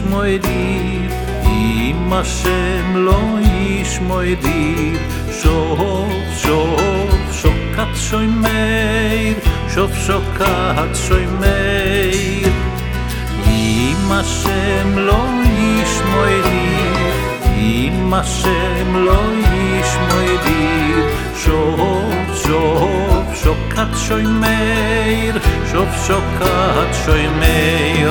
ישמעיר אם השם לא ישמעיר שוב שוב שוקת שוי מאיר שוב שוקת שוי מאיר. אם השם לא ישמעיר אם השם לא ישמעיר שוב שוב שוקת שוי מאיר שוב שוקת שוי מאיר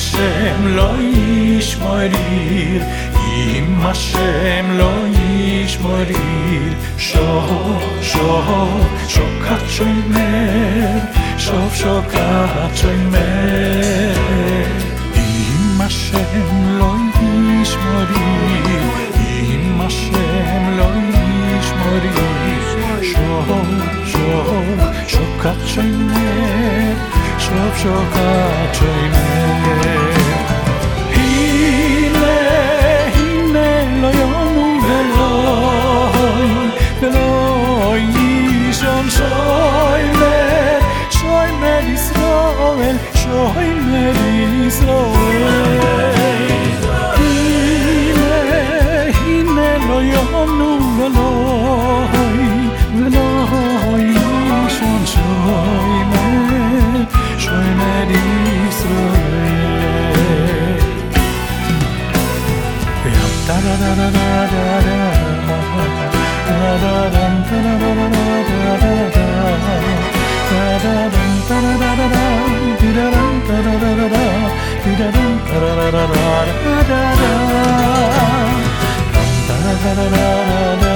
Hashem lo yishmorir Im Hashem lo yishmorir Shov, shov, shokat shoymer Shov, shokat shoymer Im Hashem lo yishmorir Im Hashem lo yishmorir Shov, shov, shokat shoymer Shov, shokat shoymer joy merry zoe Hine, hine lo yonum vloi Vloi shon joy merry Joy merry zoe Yom ta-da-da-da-da-da-da Da-da-dum-da-da-da-da-da-da-da Da-da-dum-da-da-da-da-da-da da da da da da